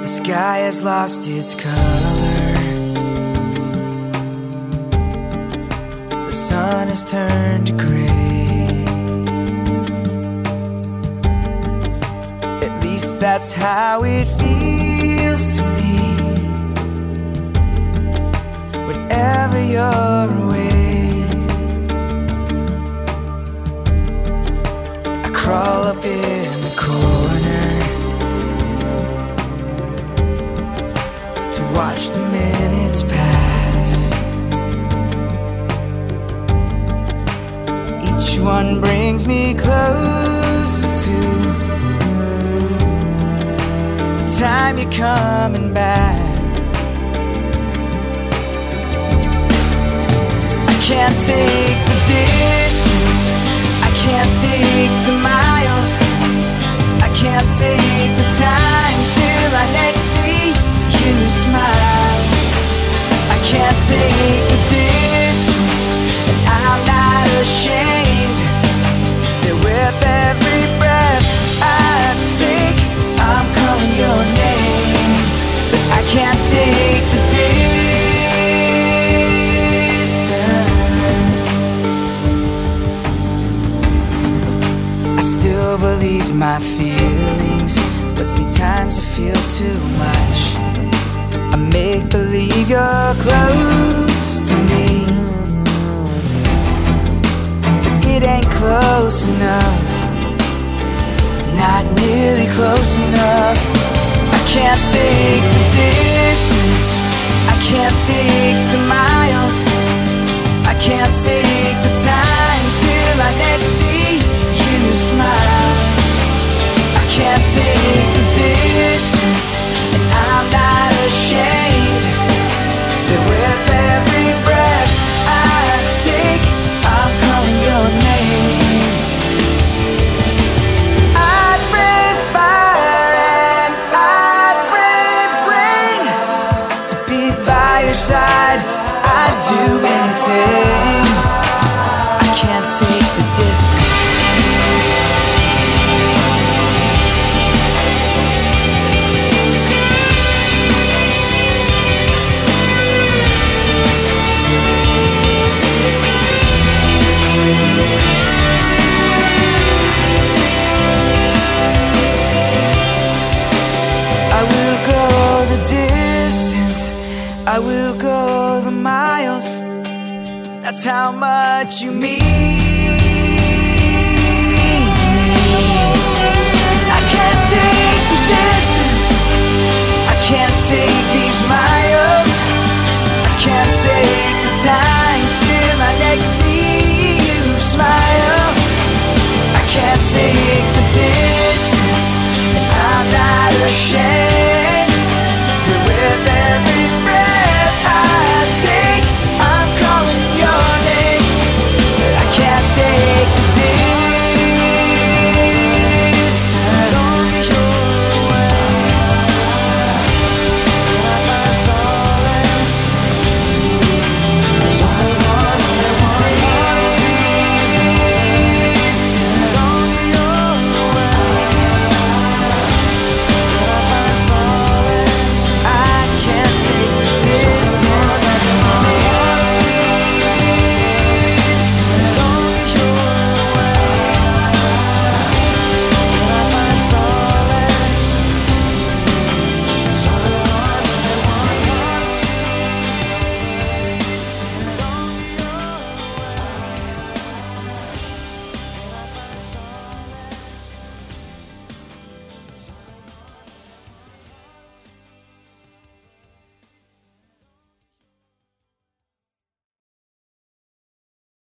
The sky has lost its color. The sun has turned gray. At least that's how it feels to me. Whenever you're watch the minutes pass. Each one brings me closer to the time you're coming back. I can't take the distance. My feelings, but sometimes I feel too much. I make believe you're close to me, but it ain't close enough. Not nearly close enough. Side. I'd do anything. I will go the miles. That's how much you mean